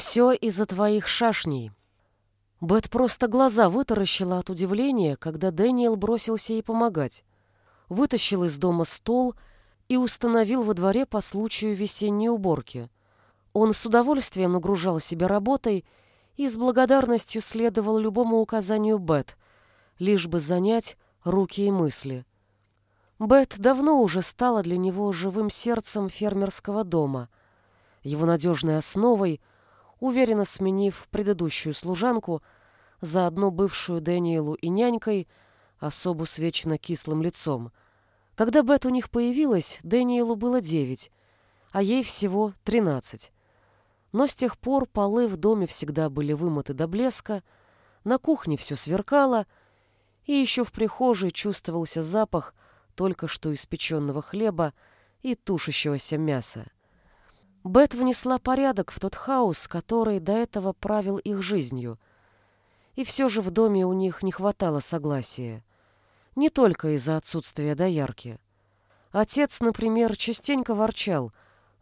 «Все из-за твоих шашней». Бет просто глаза вытаращила от удивления, когда Дэниел бросился ей помогать. Вытащил из дома стол и установил во дворе по случаю весенней уборки. Он с удовольствием нагружал себя работой и с благодарностью следовал любому указанию Бет, лишь бы занять руки и мысли. Бет давно уже стала для него живым сердцем фермерского дома, его надежной основой, уверенно сменив предыдущую служанку, заодно бывшую Дэниелу и нянькой, особу с вечно кислым лицом. Когда Бет у них появилась, Дэниелу было девять, а ей всего тринадцать. Но с тех пор полы в доме всегда были вымыты до блеска, на кухне все сверкало, и еще в прихожей чувствовался запах только что испеченного хлеба и тушащегося мяса. Бет внесла порядок в тот хаос, который до этого правил их жизнью. И все же в доме у них не хватало согласия. Не только из-за отсутствия доярки. Отец, например, частенько ворчал,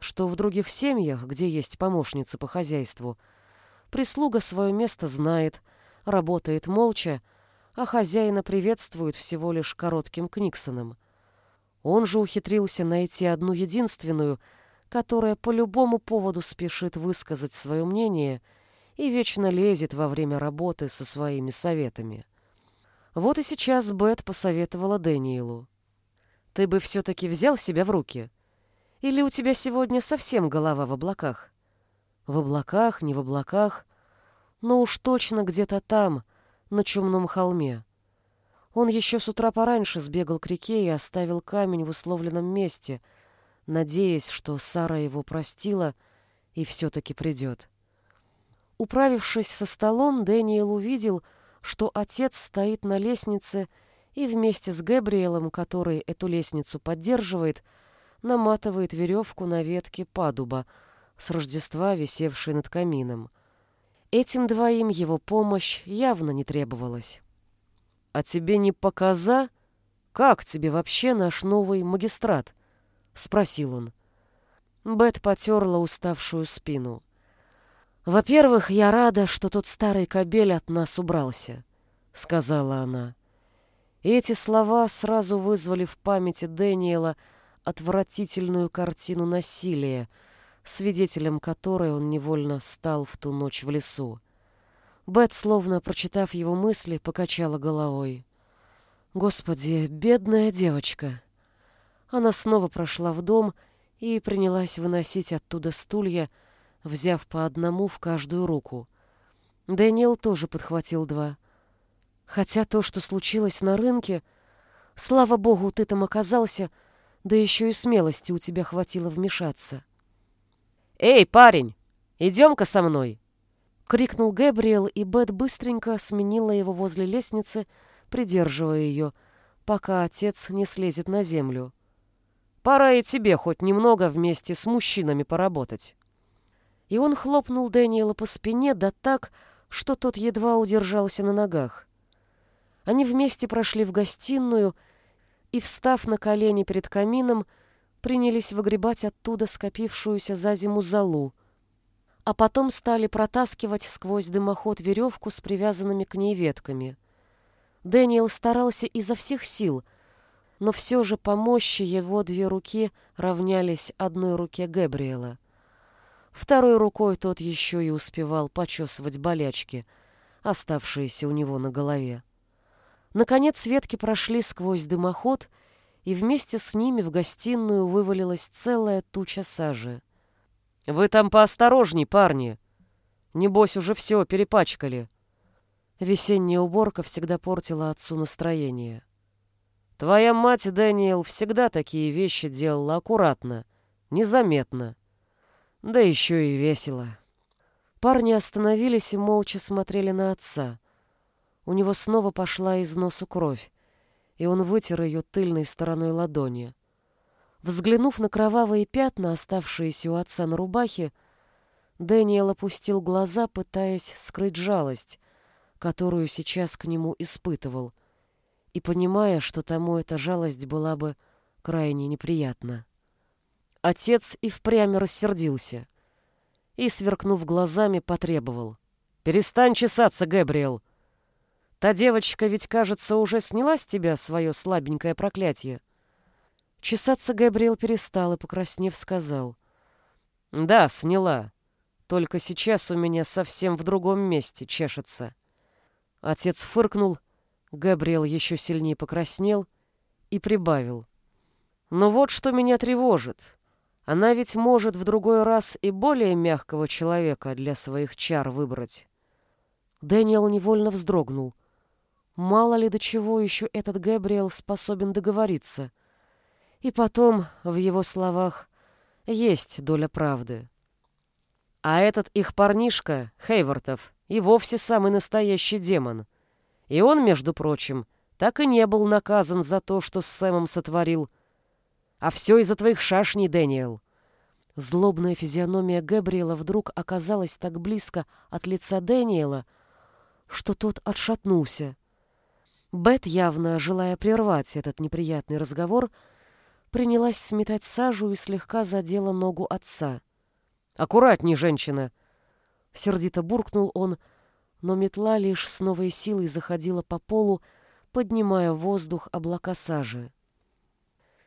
что в других семьях, где есть помощницы по хозяйству, прислуга свое место знает, работает молча, а хозяина приветствует всего лишь коротким книксоном. Он же ухитрился найти одну единственную — которая по любому поводу спешит высказать свое мнение и вечно лезет во время работы со своими советами. Вот и сейчас Бет посоветовала Дэниелу. «Ты бы все-таки взял себя в руки? Или у тебя сегодня совсем голова в облаках?» «В облаках, не в облаках, но уж точно где-то там, на чумном холме». Он еще с утра пораньше сбегал к реке и оставил камень в условленном месте — надеясь, что Сара его простила и все-таки придет. Управившись со столом, Дэниел увидел, что отец стоит на лестнице и вместе с Габриэлом, который эту лестницу поддерживает, наматывает веревку на ветке падуба с Рождества, висевшей над камином. Этим двоим его помощь явно не требовалась. «А тебе не показа? Как тебе вообще наш новый магистрат?» Спросил он. Бет потерла уставшую спину. «Во-первых, я рада, что тот старый кобель от нас убрался», — сказала она. И эти слова сразу вызвали в памяти Дэниела отвратительную картину насилия, свидетелем которой он невольно стал в ту ночь в лесу. Бет, словно прочитав его мысли, покачала головой. «Господи, бедная девочка!» Она снова прошла в дом и принялась выносить оттуда стулья, взяв по одному в каждую руку. Дэниел тоже подхватил два. Хотя то, что случилось на рынке, слава богу, ты там оказался, да еще и смелости у тебя хватило вмешаться. «Эй, парень, идем-ка со мной!» — крикнул Гэбриэл, и Бет быстренько сменила его возле лестницы, придерживая ее, пока отец не слезет на землю. Пора и тебе хоть немного вместе с мужчинами поработать. И он хлопнул Дэниела по спине, да так, что тот едва удержался на ногах. Они вместе прошли в гостиную и, встав на колени перед камином, принялись выгребать оттуда скопившуюся за зиму золу, а потом стали протаскивать сквозь дымоход веревку с привязанными к ней ветками. Дэниел старался изо всех сил — но все же по мощи его две руки равнялись одной руке Габриэла. Второй рукой тот еще и успевал почесывать болячки, оставшиеся у него на голове. Наконец ветки прошли сквозь дымоход, и вместе с ними в гостиную вывалилась целая туча сажи. «Вы там поосторожней, парни! Небось, уже все перепачкали!» Весенняя уборка всегда портила отцу настроение. Твоя мать, Дэниел, всегда такие вещи делала аккуратно, незаметно. Да еще и весело. Парни остановились и молча смотрели на отца. У него снова пошла из носу кровь, и он вытер ее тыльной стороной ладони. Взглянув на кровавые пятна, оставшиеся у отца на рубахе, Дэниел опустил глаза, пытаясь скрыть жалость, которую сейчас к нему испытывал — и понимая, что тому эта жалость была бы крайне неприятна. Отец и впрямь рассердился. и, сверкнув глазами, потребовал. «Перестань чесаться, Гэбриэл! Та девочка ведь, кажется, уже сняла с тебя свое слабенькое проклятие». Чесаться Габриэл перестал и, покраснев, сказал. «Да, сняла. Только сейчас у меня совсем в другом месте чешется». Отец фыркнул, Габриэл еще сильнее покраснел и прибавил. «Но вот что меня тревожит. Она ведь может в другой раз и более мягкого человека для своих чар выбрать». Дэниел невольно вздрогнул. Мало ли до чего еще этот Габриэл способен договориться. И потом, в его словах, есть доля правды. А этот их парнишка, Хейвортов, и вовсе самый настоящий демон. И он, между прочим, так и не был наказан за то, что с Сэмом сотворил. А все из-за твоих шашней, Дэниел. Злобная физиономия Габриэла вдруг оказалась так близко от лица Дэниела, что тот отшатнулся. Бет, явно желая прервать этот неприятный разговор, принялась сметать сажу и слегка задела ногу отца. «Аккуратней, женщина!» Сердито буркнул он, но метла лишь с новой силой заходила по полу, поднимая в воздух облака сажи.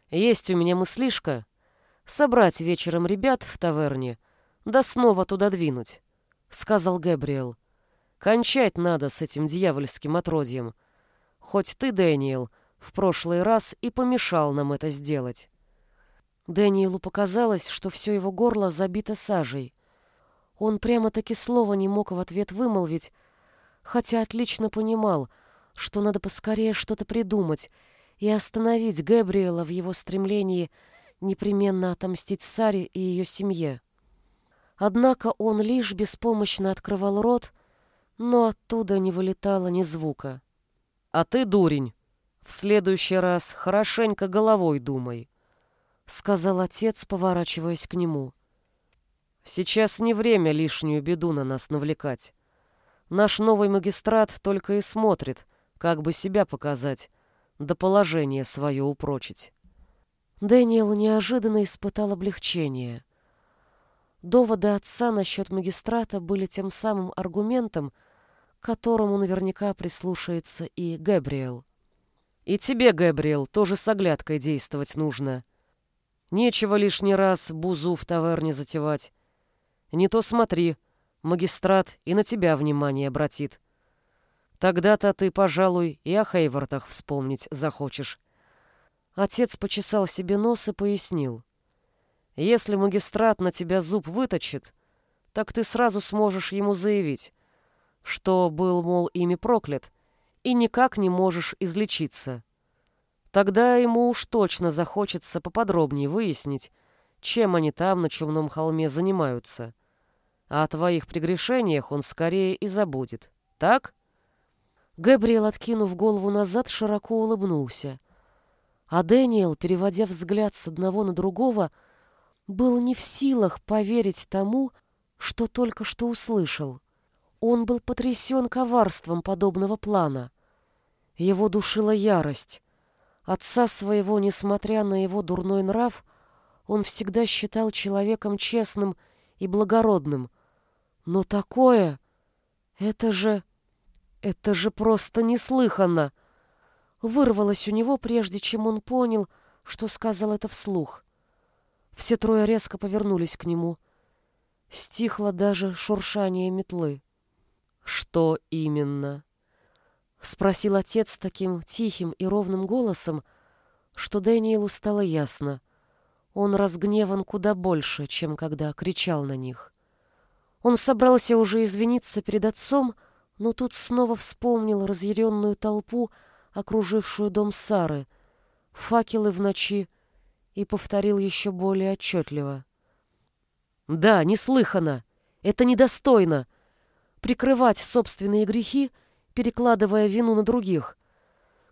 «Есть у меня мыслишка собрать вечером ребят в таверне, да снова туда двинуть», — сказал Гэбриэл. «Кончать надо с этим дьявольским отродьем. Хоть ты, Дэниел, — в прошлый раз и помешал нам это сделать. Дэниелу показалось, что все его горло забито сажей. Он прямо-таки слова не мог в ответ вымолвить, хотя отлично понимал, что надо поскорее что-то придумать и остановить Габриэла в его стремлении непременно отомстить Саре и ее семье. Однако он лишь беспомощно открывал рот, но оттуда не вылетало ни звука. «А ты дурень!» В следующий раз хорошенько головой думай, сказал отец, поворачиваясь к нему. Сейчас не время лишнюю беду на нас навлекать. Наш новый магистрат только и смотрит, как бы себя показать, да положение свое упрочить. Дэниел неожиданно испытал облегчение. Доводы отца насчет магистрата были тем самым аргументом, к которому наверняка прислушается и Габриэл. И тебе, Габриэл, тоже с оглядкой действовать нужно. Нечего лишний раз бузу в таверне затевать. Не то смотри, магистрат и на тебя внимание обратит. Тогда-то ты, пожалуй, и о Хейвартах вспомнить захочешь. Отец почесал себе нос и пояснил. Если магистрат на тебя зуб выточит, так ты сразу сможешь ему заявить, что был, мол, ими проклят, и никак не можешь излечиться. Тогда ему уж точно захочется поподробнее выяснить, чем они там на чумном холме занимаются. А о твоих прегрешениях он скорее и забудет. Так? Габриэл, откинув голову назад, широко улыбнулся. А Дэниел, переводя взгляд с одного на другого, был не в силах поверить тому, что только что услышал. Он был потрясен коварством подобного плана. Его душила ярость. Отца своего, несмотря на его дурной нрав, он всегда считал человеком честным и благородным. Но такое... Это же... Это же просто неслыханно! Вырвалось у него, прежде чем он понял, что сказал это вслух. Все трое резко повернулись к нему. Стихло даже шуршание метлы. «Что именно?» — спросил отец таким тихим и ровным голосом, что Дэниелу стало ясно. Он разгневан куда больше, чем когда кричал на них. Он собрался уже извиниться перед отцом, но тут снова вспомнил разъяренную толпу, окружившую дом Сары, факелы в ночи, и повторил еще более отчетливо. «Да, неслыханно! Это недостойно! прикрывать собственные грехи, перекладывая вину на других,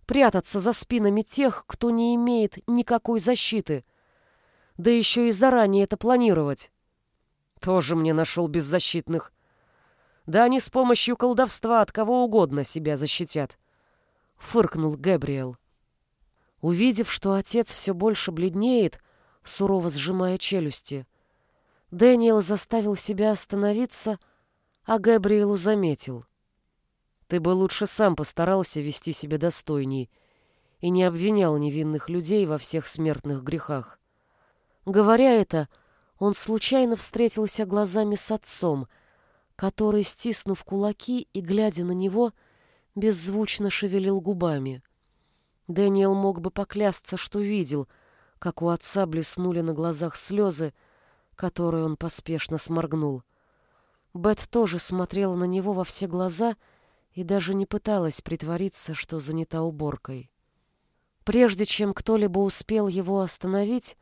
прятаться за спинами тех, кто не имеет никакой защиты, да еще и заранее это планировать. Тоже мне нашел беззащитных. Да они с помощью колдовства от кого угодно себя защитят. Фыркнул Габриэл. Увидев, что отец все больше бледнеет, сурово сжимая челюсти, Дэниел заставил себя остановиться, а Габриэлу заметил. «Ты бы лучше сам постарался вести себя достойней и не обвинял невинных людей во всех смертных грехах». Говоря это, он случайно встретился глазами с отцом, который, стиснув кулаки и глядя на него, беззвучно шевелил губами. Дэниел мог бы поклясться, что видел, как у отца блеснули на глазах слезы, которые он поспешно сморгнул. Бет тоже смотрела на него во все глаза и даже не пыталась притвориться, что занята уборкой. Прежде чем кто-либо успел его остановить,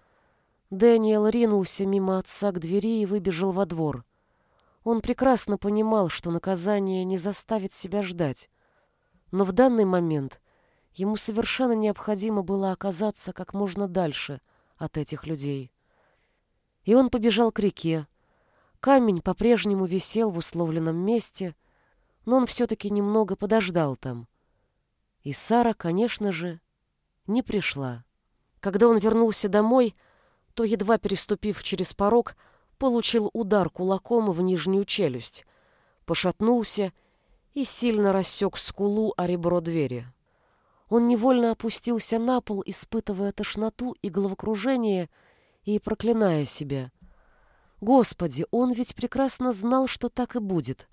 Дэниел ринулся мимо отца к двери и выбежал во двор. Он прекрасно понимал, что наказание не заставит себя ждать. Но в данный момент ему совершенно необходимо было оказаться как можно дальше от этих людей. И он побежал к реке. Камень по-прежнему висел в условленном месте, но он все-таки немного подождал там. И Сара, конечно же, не пришла. Когда он вернулся домой, то, едва переступив через порог, получил удар кулаком в нижнюю челюсть, пошатнулся и сильно рассек скулу о ребро двери. Он невольно опустился на пол, испытывая тошноту и головокружение и проклиная себя. Господи, он ведь прекрасно знал, что так и будет.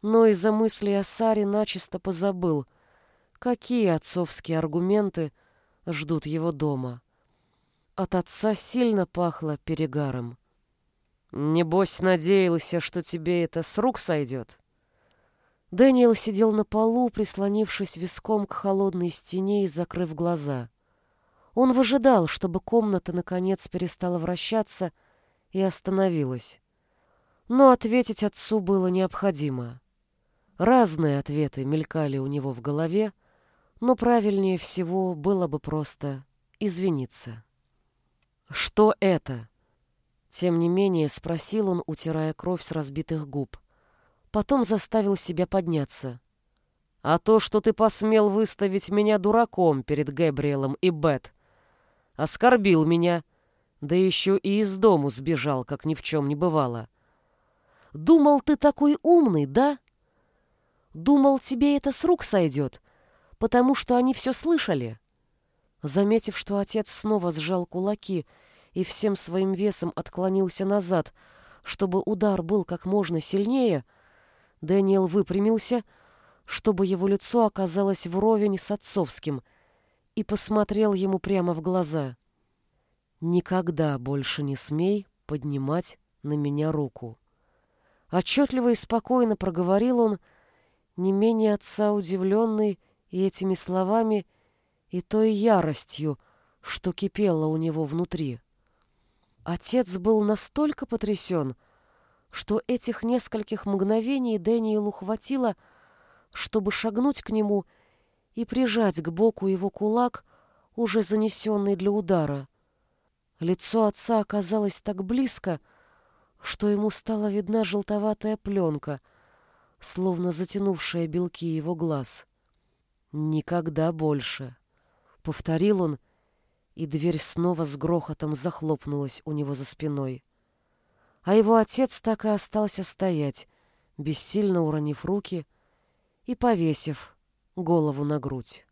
Но из-за мысли о Саре начисто позабыл, какие отцовские аргументы ждут его дома. От отца сильно пахло перегаром. «Небось, надеялся, что тебе это с рук сойдет?» Дэниел сидел на полу, прислонившись виском к холодной стене и закрыв глаза. Он выжидал, чтобы комната наконец перестала вращаться и остановилась. Но ответить отцу было необходимо. Разные ответы мелькали у него в голове, но правильнее всего было бы просто извиниться. «Что это?» Тем не менее, спросил он, утирая кровь с разбитых губ. Потом заставил себя подняться. «А то, что ты посмел выставить меня дураком перед Гэбриэлом и Бет, оскорбил меня, да еще и из дому сбежал, как ни в чем не бывало. Думал, ты такой умный, да? Думал, тебе это с рук сойдет, потому что они все слышали?» Заметив, что отец снова сжал кулаки и всем своим весом отклонился назад, чтобы удар был как можно сильнее, Дэниел выпрямился, чтобы его лицо оказалось вровень с отцовским, и посмотрел ему прямо в глаза. «Никогда больше не смей поднимать на меня руку». Отчетливо и спокойно проговорил он, не менее отца удивленный и этими словами, и той яростью, что кипело у него внутри. Отец был настолько потрясен, что этих нескольких мгновений Дэниелу хватило, чтобы шагнуть к нему и прижать к боку его кулак, уже занесенный для удара. Лицо отца оказалось так близко, что ему стала видна желтоватая пленка, словно затянувшая белки его глаз. «Никогда больше», — повторил он, и дверь снова с грохотом захлопнулась у него за спиной. А его отец так и остался стоять, бессильно уронив руки и повесив голову на грудь.